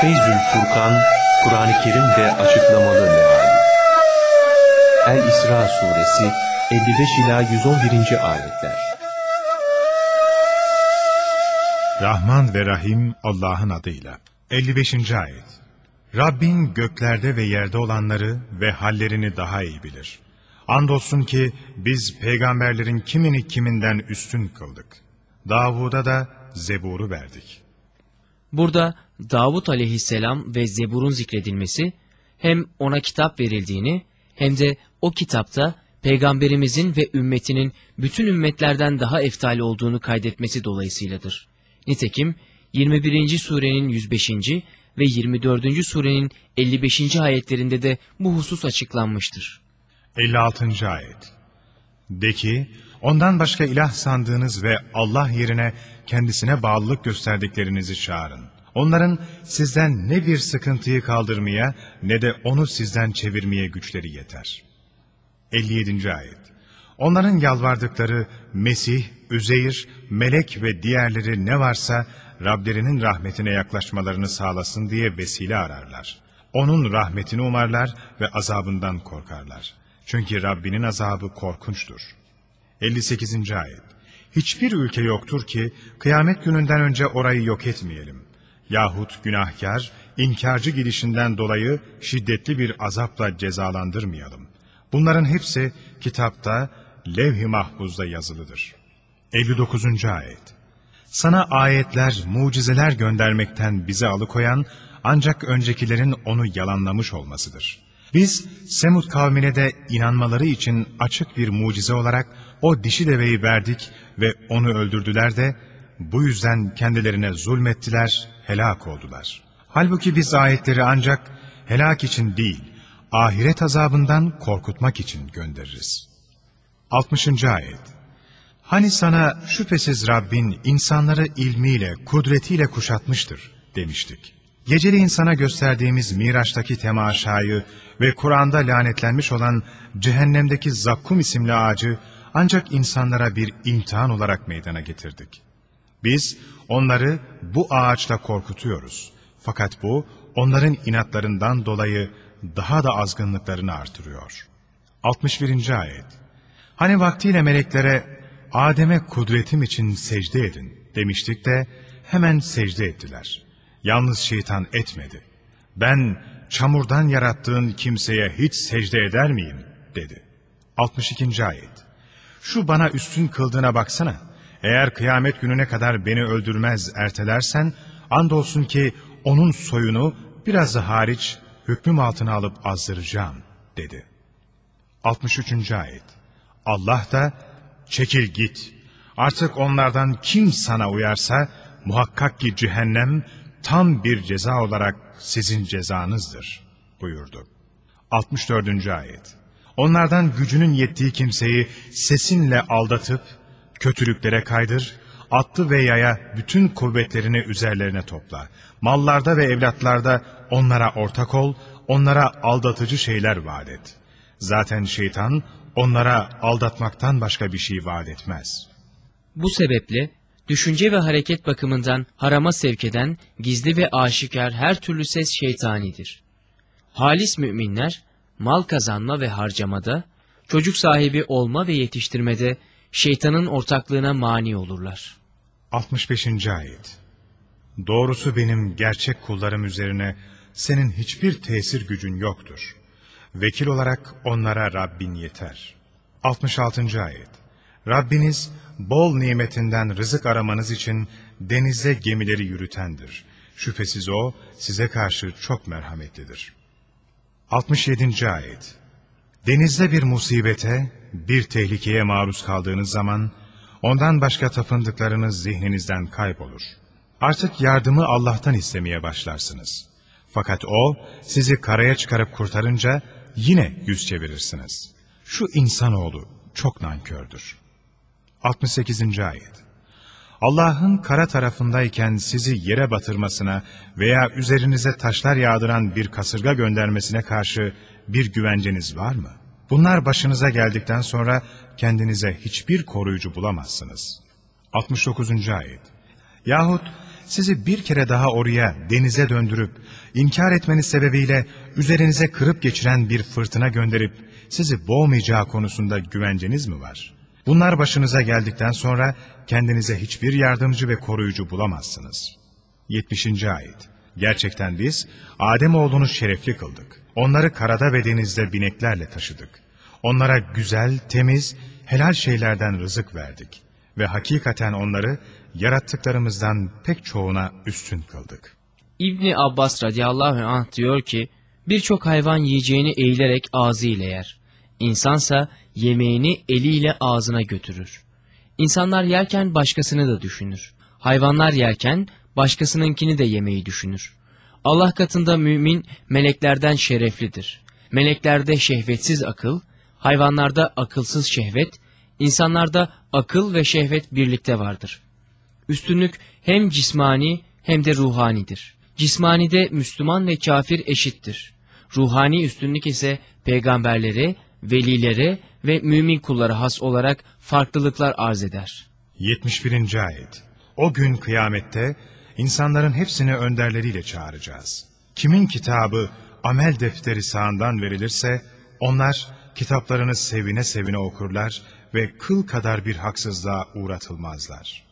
Feyzül Furkan, Kur'an-ı Kerim'de açıklamalı meali. El-İsra suresi 55 ila 111. ayetler. Rahman ve Rahim Allah'ın adıyla. 55. ayet. Rabbin göklerde ve yerde olanları ve hallerini daha iyi bilir. Andolsun ki biz peygamberlerin kimini kiminden üstün kıldık. Davud'a da Zebur'u verdik. Burada Davut aleyhisselam ve Zebur'un zikredilmesi hem ona kitap verildiğini hem de o kitapta peygamberimizin ve ümmetinin bütün ümmetlerden daha eftali olduğunu kaydetmesi dolayısıyladır. Nitekim 21. surenin 105. ve 24. surenin 55. ayetlerinde de bu husus açıklanmıştır. 56. ayet. De ki, ondan başka ilah sandığınız ve Allah yerine kendisine bağlılık gösterdiklerinizi çağırın. Onların sizden ne bir sıkıntıyı kaldırmaya ne de onu sizden çevirmeye güçleri yeter. 57. ayet. Onların yalvardıkları Mesih, Üzeyir, melek ve diğerleri ne varsa Rablerinin rahmetine yaklaşmalarını sağlasın diye vesile ararlar. Onun rahmetini umarlar ve azabından korkarlar. Çünkü Rabbinin azabı korkunçtur. 58. ayet. Hiçbir ülke yoktur ki kıyamet gününden önce orayı yok etmeyelim. Yahut günahkar, inkarcı gidişinden dolayı şiddetli bir azapla cezalandırmayalım. Bunların hepsi kitapta, levh-i mahfuzda yazılıdır. 59. ayet. Sana ayetler, mucizeler göndermekten bizi alıkoyan ancak öncekilerin onu yalanlamış olmasıdır. Biz Semud kavmine de inanmaları için açık bir mucize olarak o dişi deveyi verdik ve onu öldürdüler de bu yüzden kendilerine zulmettiler, helak oldular. Halbuki biz ayetleri ancak helak için değil, ahiret azabından korkutmak için göndeririz. 60. ayet Hani sana şüphesiz Rabbin insanları ilmiyle, kudretiyle kuşatmıştır demiştik. Geceli insana gösterdiğimiz Miraç'taki temaşayı ve Kur'an'da lanetlenmiş olan cehennemdeki Zakkum isimli ağacı ancak insanlara bir imtihan olarak meydana getirdik. Biz onları bu ağaçla korkutuyoruz. Fakat bu onların inatlarından dolayı daha da azgınlıklarını artırıyor. 61. ayet Hani vaktiyle meleklere Adem'e kudretim için secde edin demiştik de hemen secde ettiler. Yalnız şeytan etmedi. Ben çamurdan yarattığın kimseye hiç secde eder miyim dedi. 62. ayet Şu bana üstün kıldığına baksana. Eğer kıyamet gününe kadar beni öldürmez ertelersen andolsun ki onun soyunu biraz da hariç hükmüm altına alıp azdıracağım dedi. 63. ayet Allah da çekil git. Artık onlardan kim sana uyarsa muhakkak ki cehennem tam bir ceza olarak sizin cezanızdır buyurdu. 64. ayet Onlardan gücünün yettiği kimseyi sesinle aldatıp kötülüklere kaydır, attı ve yaya bütün kuvvetlerini üzerlerine topla. Mallarda ve evlatlarda onlara ortak ol, onlara aldatıcı şeyler vaat et. Zaten şeytan onlara aldatmaktan başka bir şey vaat etmez. Bu sebeple düşünce ve hareket bakımından harama sevk eden gizli ve aşikar her türlü ses şeytanidir. Halis müminler mal kazanma ve harcamada, çocuk sahibi olma ve yetiştirmede şeytanın ortaklığına mani olurlar. 65. Ayet Doğrusu benim gerçek kullarım üzerine senin hiçbir tesir gücün yoktur. Vekil olarak onlara Rabbin yeter. 66. Ayet Rabbiniz bol nimetinden rızık aramanız için denize gemileri yürütendir. Şüphesiz O size karşı çok merhametlidir. 67. Ayet Denizde bir musibete, bir tehlikeye maruz kaldığınız zaman, ondan başka tapındıklarınız zihninizden kaybolur. Artık yardımı Allah'tan istemeye başlarsınız. Fakat O, sizi karaya çıkarıp kurtarınca yine yüz çevirirsiniz. Şu insanoğlu çok nankördür. 68. Ayet Allah'ın kara tarafındayken sizi yere batırmasına veya üzerinize taşlar yağdıran bir kasırga göndermesine karşı bir güvenceniz var mı? Bunlar başınıza geldikten sonra kendinize hiçbir koruyucu bulamazsınız. 69. Ayet Yahut sizi bir kere daha oraya denize döndürüp inkar etmeniz sebebiyle üzerinize kırıp geçiren bir fırtına gönderip sizi boğmayacağı konusunda güvenceniz mi var? Bunlar başınıza geldikten sonra kendinize hiçbir yardımcı ve koruyucu bulamazsınız. 70. Ayet Gerçekten biz Ademoğlunu şerefli kıldık. Onları karada ve denizde bineklerle taşıdık. Onlara güzel, temiz, helal şeylerden rızık verdik. Ve hakikaten onları yarattıklarımızdan pek çoğuna üstün kıldık. İbni Abbas radıyallahu anh diyor ki, birçok hayvan yiyeceğini eğilerek ağzıyla yer. İnsansa yemeğini eliyle ağzına götürür. İnsanlar yerken başkasını da düşünür. Hayvanlar yerken başkasınınkini de yemeyi düşünür. Allah katında mümin meleklerden şereflidir. Meleklerde şehvetsiz akıl, hayvanlarda akılsız şehvet, insanlarda akıl ve şehvet birlikte vardır. Üstünlük hem cismani hem de ruhanidir. Cismanide Müslüman ve kafir eşittir. Ruhani üstünlük ise peygamberlere, velilere ve mümin kullara has olarak farklılıklar arz eder. 71. Ayet O gün kıyamette insanların hepsini önderleriyle çağıracağız. Kimin kitabı, amel defteri sağından verilirse, onlar kitaplarını sevine sevine okurlar ve kıl kadar bir haksızlığa uğratılmazlar.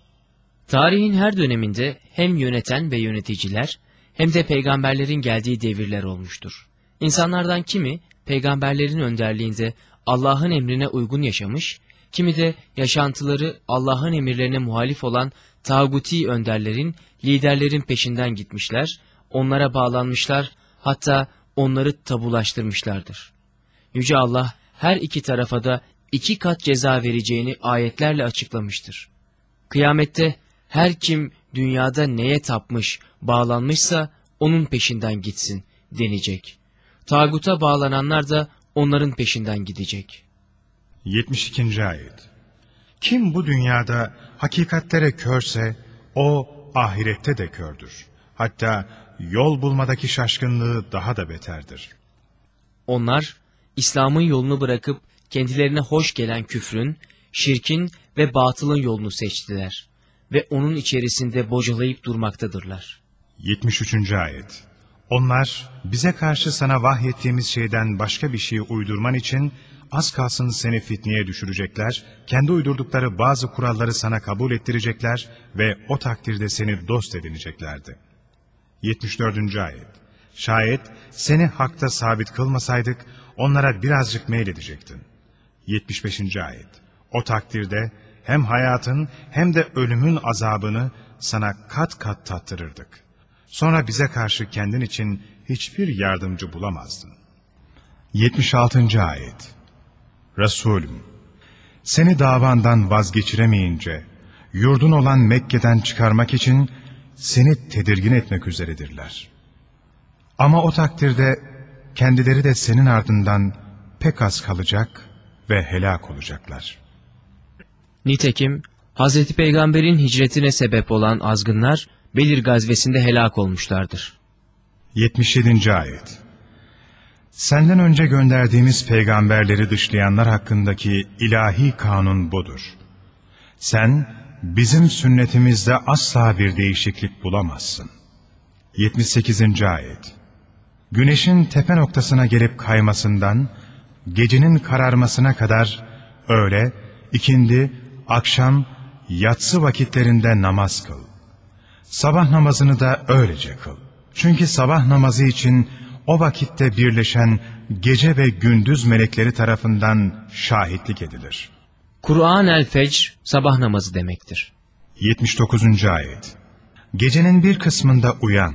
Tarihin her döneminde hem yöneten ve yöneticiler hem de peygamberlerin geldiği devirler olmuştur. İnsanlardan kimi peygamberlerin önderliğinde Allah'ın emrine uygun yaşamış, kimi de yaşantıları Allah'ın emirlerine muhalif olan tağuti önderlerin, liderlerin peşinden gitmişler, onlara bağlanmışlar, hatta onları tabulaştırmışlardır. Yüce Allah her iki tarafa da iki kat ceza vereceğini ayetlerle açıklamıştır. Kıyamette her kim dünyada neye tapmış, bağlanmışsa onun peşinden gitsin denecek. Tağuta bağlananlar da onların peşinden gidecek. 72. Ayet Kim bu dünyada hakikatlere körse, o ahirette de kördür. Hatta yol bulmadaki şaşkınlığı daha da beterdir. Onlar İslam'ın yolunu bırakıp kendilerine hoş gelen küfrün, şirkin ve batılın yolunu seçtiler ve onun içerisinde bocalayıp durmaktadırlar. 73. Ayet Onlar bize karşı sana vahyettiğimiz şeyden başka bir şey uydurman için az kalsın seni fitneye düşürecekler, kendi uydurdukları bazı kuralları sana kabul ettirecekler ve o takdirde seni dost edineceklerdi. 74. Ayet Şayet seni hakta sabit kılmasaydık onlara birazcık meyledecektin. 75. Ayet O takdirde hem hayatın hem de ölümün azabını sana kat kat tattırırdık. Sonra bize karşı kendin için hiçbir yardımcı bulamazdın. 76. Ayet Resulüm, seni davandan vazgeçiremeyince, yurdun olan Mekke'den çıkarmak için seni tedirgin etmek üzeredirler. Ama o takdirde kendileri de senin ardından pek az kalacak ve helak olacaklar. Nitekim Hz. Peygamber'in hicretine sebep olan azgınlar Belir gazvesinde helak olmuşlardır. 77. Ayet Senden önce gönderdiğimiz peygamberleri dışlayanlar hakkındaki ilahi kanun budur. Sen bizim sünnetimizde asla bir değişiklik bulamazsın. 78. Ayet Güneşin tepe noktasına gelip kaymasından, gecenin kararmasına kadar öğle, ikindi, akşam, yatsı vakitlerinde namaz kıl. Sabah namazını da öylece kıl. Çünkü sabah namazı için o vakitte birleşen gece ve gündüz melekleri tarafından şahitlik edilir. Kur'an el Fecr sabah namazı demektir. 79. Ayet Gecenin bir kısmında uyan.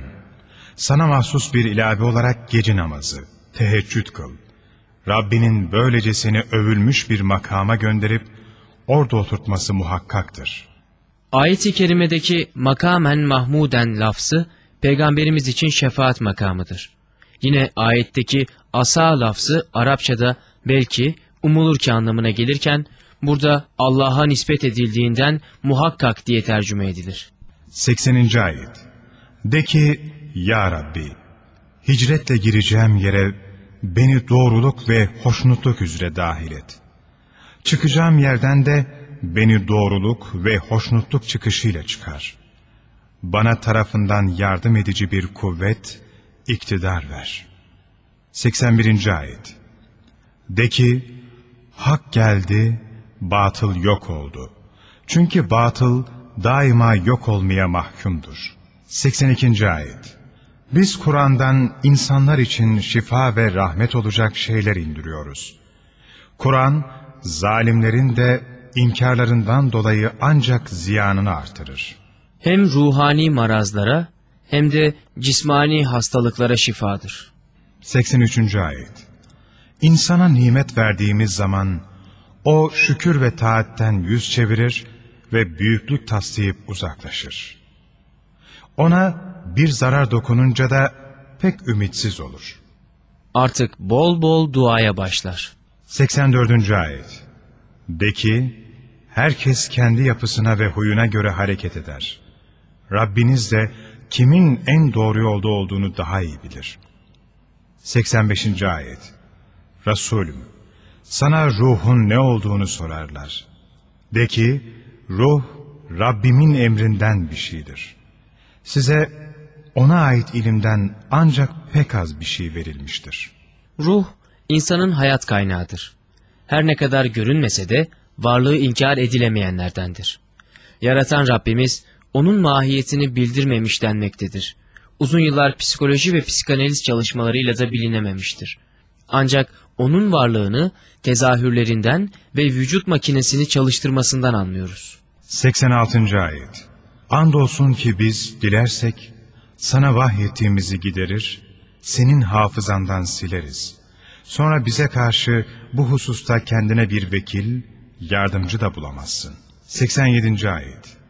Sana mahsus bir ilave olarak gece namazı, teheccüd kıl. Rabbinin böylece seni övülmüş bir makama gönderip orada oturtması muhakkaktır. Ayet-i kerimedeki makamen mahmuden lafzı peygamberimiz için şefaat makamıdır. Yine ayetteki asa lafzı Arapçada belki umulur ki anlamına gelirken burada Allah'a nispet edildiğinden muhakkak diye tercüme edilir. 80. Ayet De ki, Ya Rabbi, hicretle gireceğim yere beni doğruluk ve hoşnutluk üzere dahil et. Çıkacağım yerden de beni doğruluk ve hoşnutluk çıkışıyla çıkar. bana tarafından yardım edici bir kuvvet, iktidar ver. 81. Ayet De ki, hak geldi, batıl yok oldu. Çünkü batıl daima yok olmaya mahkumdur. 82. Ayet Biz Kur'an'dan insanlar için şifa ve rahmet olacak şeyler indiriyoruz. Kur'an, zalimlerin de inkarlarından dolayı ancak ziyanını artırır. Hem ruhani marazlara hem de cismani hastalıklara şifadır. 83. Ayet İnsana nimet verdiğimiz zaman o şükür ve taatten yüz çevirir ve büyüklük taslayıp uzaklaşır. Ona bir zarar dokununca da pek ümitsiz olur. Artık bol bol duaya başlar. 84. Ayet De ki, herkes kendi yapısına ve huyuna göre hareket eder. Rabbiniz de kimin en doğru yolda olduğunu daha iyi bilir. 85. Ayet Resulüm, sana ruhun ne olduğunu sorarlar. De ki, ruh Rabbimin emrinden bir şeydir. Size ona ait ilimden ancak pek az bir şey verilmiştir. Ruh, insanın hayat kaynağıdır. Her ne kadar görünmese de varlığı inkar edilemeyenlerdendir. Yaratan Rabbimiz, onun mahiyetini bildirmemiş denmektedir. Uzun yıllar psikoloji ve psikanaliz çalışmalarıyla da bilinememiştir. Ancak onun varlığını tezahürlerinden ve vücut makinesini çalıştırmasından anlıyoruz. 86. Ayet Andolsun ki biz dilersek sana vahyettiğimizi giderir, senin hafızandan sileriz. Sonra bize karşı bu hususta kendine bir vekil, yardımcı da bulamazsın. 87. Ayet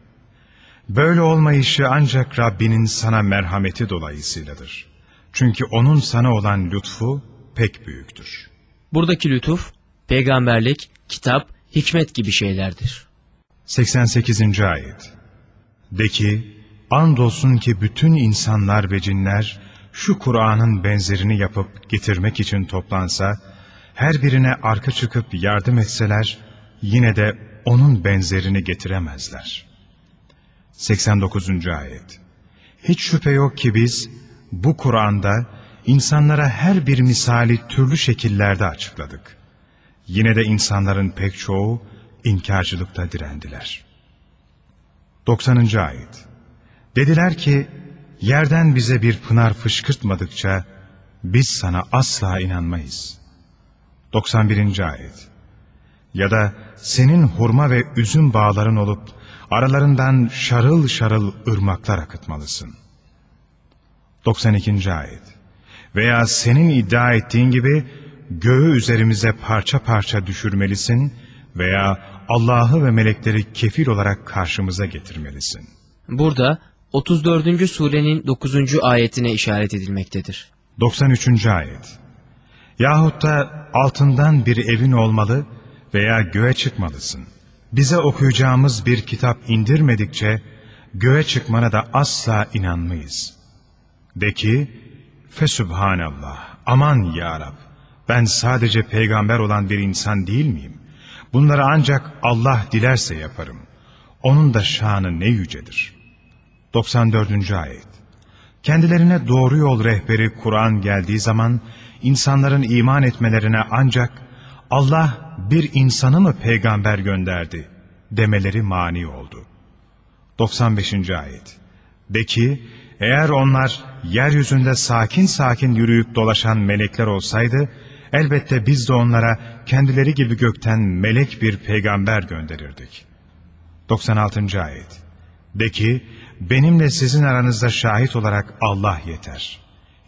Böyle olmayışı ancak Rabbinin sana merhameti dolayısıyladır. Çünkü O'nun sana olan lütfu pek büyüktür. Buradaki lütuf, peygamberlik, kitap, hikmet gibi şeylerdir. 88. Ayet De ki, andolsun ki bütün insanlar ve cinler şu Kur'an'ın benzerini yapıp getirmek için toplansa, her birine arka çıkıp yardım etseler, yine de onun benzerini getiremezler. 89. Ayet Hiç şüphe yok ki biz, bu Kur'an'da insanlara her bir misali türlü şekillerde açıkladık. Yine de insanların pek çoğu inkarcılıkta direndiler. 90. Ayet Dediler ki, yerden bize bir pınar fışkırtmadıkça biz sana asla inanmayız. 91. Ayet Ya da senin hurma ve üzüm bağların olup aralarından şarıl şarıl ırmaklar akıtmalısın. 92. Ayet Veya senin iddia ettiğin gibi göğü üzerimize parça parça düşürmelisin veya Allah'ı ve melekleri kefil olarak karşımıza getirmelisin. Burada 34. surenin 9. ayetine işaret edilmektedir. 93. Ayet Yahut da altından bir evin olmalı veya göğe çıkmalısın. Bize okuyacağımız bir kitap indirmedikçe göğe çıkmana da asla inanmayız. De ki, Fesübhanallah, aman ya Rab, ben sadece peygamber olan bir insan değil miyim? Bunları ancak Allah dilerse yaparım. Onun da şanı ne yücedir. 94. Ayet Kendilerine doğru yol rehberi Kur'an geldiği zaman insanların iman etmelerine ancak Allah bir insanı mı peygamber gönderdi demeleri mani oldu. 95. Ayet De ki eğer onlar yeryüzünde sakin sakin yürüyüp dolaşan melekler olsaydı elbette biz de onlara kendileri gibi gökten melek bir peygamber gönderirdik. 96. Ayet De ki benimle sizin aranızda şahit olarak Allah yeter.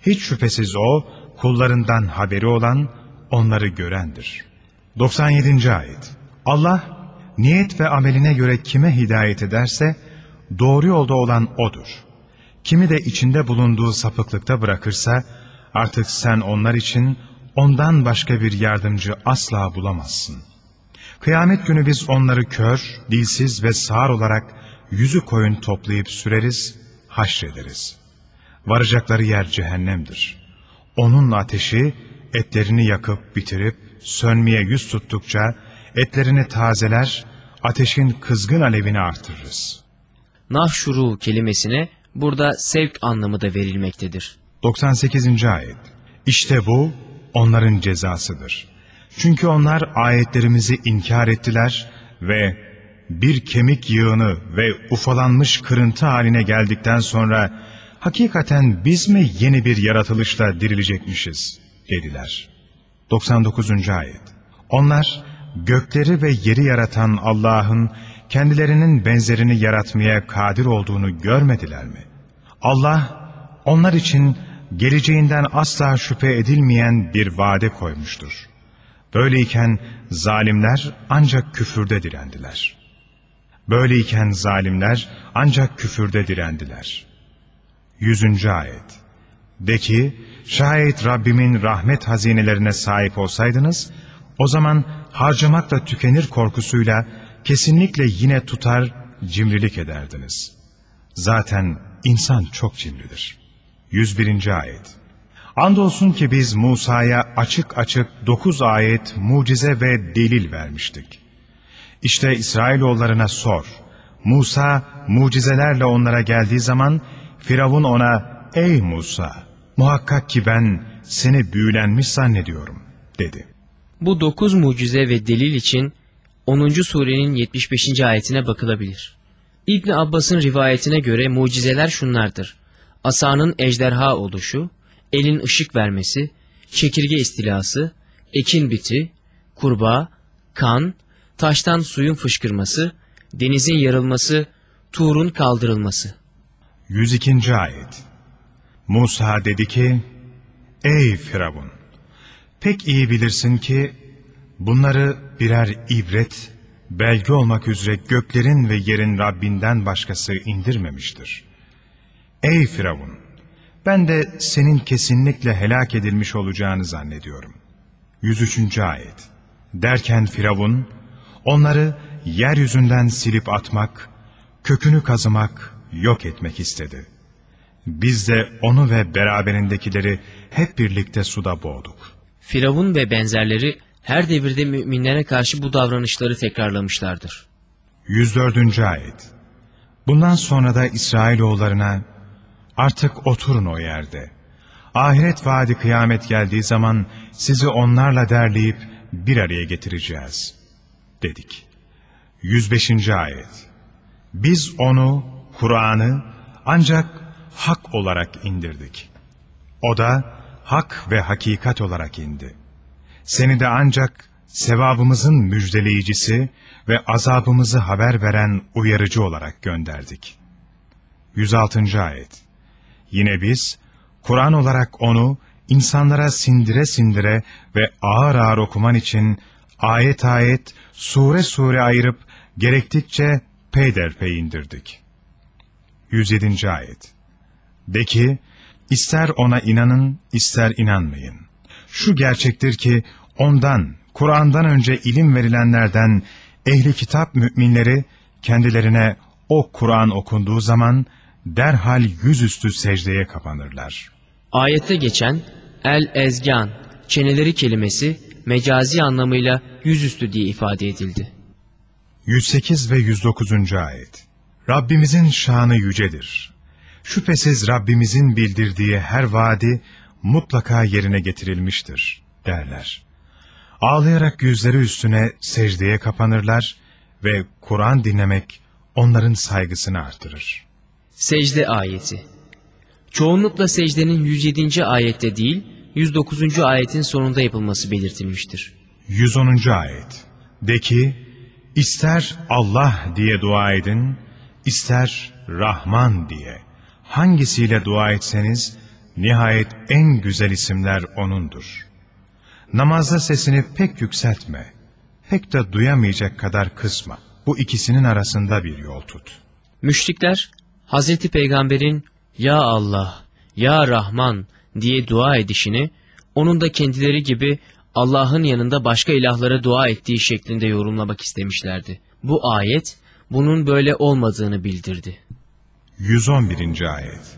Hiç şüphesiz O kullarından haberi olan onları görendir. 97. Ayet Allah niyet ve ameline göre kime hidayet ederse doğru yolda olan O'dur. Kimi de içinde bulunduğu sapıklıkta bırakırsa artık sen onlar için ondan başka bir yardımcı asla bulamazsın. Kıyamet günü biz onları kör, dilsiz ve sağır olarak yüzü koyun toplayıp süreriz, haşrederiz. Varacakları yer cehennemdir. Onun ateşi etlerini yakıp bitirip sönmeye yüz tuttukça etlerini tazeler, ateşin kızgın alevini artırırız. Nahşuru kelimesine burada sevk anlamı da verilmektedir. 98. Ayet İşte bu onların cezasıdır. Çünkü onlar ayetlerimizi inkar ettiler ve bir kemik yığını ve ufalanmış kırıntı haline geldikten sonra hakikaten biz mi yeni bir yaratılışla dirilecekmişiz dediler. 99. Ayet Onlar gökleri ve yeri yaratan Allah'ın kendilerinin benzerini yaratmaya kadir olduğunu görmediler mi? Allah onlar için geleceğinden asla şüphe edilmeyen bir vade koymuştur. Böyleyken zalimler ancak küfürde direndiler. Böyleyken zalimler ancak küfürde direndiler. 100. Ayet De ki, şayet Rabbimin rahmet hazinelerine sahip olsaydınız, o zaman harcamakla tükenir korkusuyla kesinlikle yine tutar, cimrilik ederdiniz. Zaten insan çok cimridir. 101. Ayet Andolsun ki biz Musa'ya açık açık dokuz ayet, mucize ve delil vermiştik. İşte İsrailoğullarına sor. Musa mucizelerle onlara geldiği zaman Firavun ona ''Ey Musa, muhakkak ki ben seni büyülenmiş zannediyorum.'' dedi. Bu dokuz mucize ve delil için 10. surenin 75. ayetine bakılabilir. İbni Abbas'ın rivayetine göre mucizeler şunlardır. Asanın ejderha oluşu, elin ışık vermesi, çekirge istilası, ekin biti, kurbağa, kan, taştan suyun fışkırması, denizin yarılması, Tur'un kaldırılması. 102. Ayet Musa dedi ki, Ey Firavun! Pek iyi bilirsin ki, bunları birer ibret, belge olmak üzere göklerin ve yerin Rabbinden başkası indirmemiştir. Ey Firavun! Ben de senin kesinlikle helak edilmiş olacağını zannediyorum. 103. Ayet Derken Firavun, onları yeryüzünden silip atmak, kökünü kazımak, yok etmek istedi. Biz de onu ve beraberindekileri hep birlikte suda boğduk. Firavun ve benzerleri her devirde müminlere karşı bu davranışları tekrarlamışlardır. 104. Ayet Bundan sonra da İsrailoğullarına artık oturun o yerde. Ahiret vaadi kıyamet geldiği zaman sizi onlarla derleyip bir araya getireceğiz dedik. 105. Ayet Biz onu, Kur'an'ı ancak hak olarak indirdik. O da hak ve hakikat olarak indi. Seni de ancak sevabımızın müjdeleyicisi ve azabımızı haber veren uyarıcı olarak gönderdik. 106. Ayet Yine biz, Kur'an olarak onu insanlara sindire sindire ve ağır ağır okuman için ayet ayet, sure sure ayırıp gerektikçe peyderpey indirdik. 107. Ayet De ki, ister ona inanın, ister inanmayın. Şu gerçektir ki, ondan, Kur'an'dan önce ilim verilenlerden, ehli kitap müminleri, kendilerine o Kur'an okunduğu zaman, derhal yüzüstü secdeye kapanırlar. Ayette geçen el-ezgan, çeneleri kelimesi mecazi anlamıyla yüzüstü diye ifade edildi. 108 ve 109. Ayet Rabbimizin şanı yücedir. Şüphesiz Rabbimizin bildirdiği her vaadi mutlaka yerine getirilmiştir derler. Ağlayarak yüzleri üstüne secdeye kapanırlar ve Kur'an dinlemek onların saygısını artırır. Secde ayeti Çoğunlukla secdenin 107. ayette değil, 109. ayetin sonunda yapılması belirtilmiştir. 110. Ayet De ki, ister Allah diye dua edin, ister Rahman diye. Hangisiyle dua etseniz, nihayet en güzel isimler O'nundur. Namazda sesini pek yükseltme, pek de duyamayacak kadar kısma. Bu ikisinin arasında bir yol tut. Müşrikler, Hazreti Peygamber'in Ya Allah, Ya Rahman diye dua edişini, onun da kendileri gibi Allah'ın yanında başka ilahlara dua ettiği şeklinde yorumlamak istemişlerdi. Bu ayet, bunun böyle olmadığını bildirdi. 111. Ayet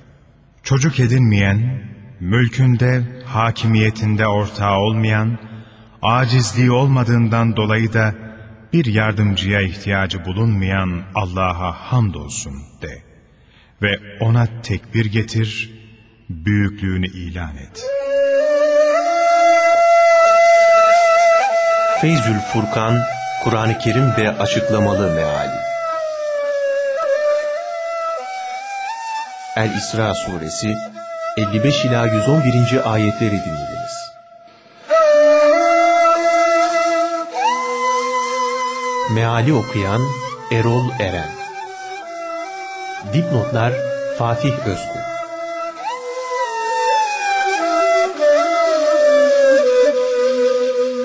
Çocuk edinmeyen, mülkünde, hakimiyetinde ortağı olmayan, acizliği olmadığından dolayı da bir yardımcıya ihtiyacı bulunmayan Allah'a hamdolsun de. ve ona tekbir getir, büyüklüğünü ilan et. Feyzül Furkan, Kur'an-ı Kerim ve açıklamalı meali. El-İsra suresi 55 ila 111. ayetleri dinlediniz. Meali okuyan Erol Eren Dipnotlar Fatih Özkul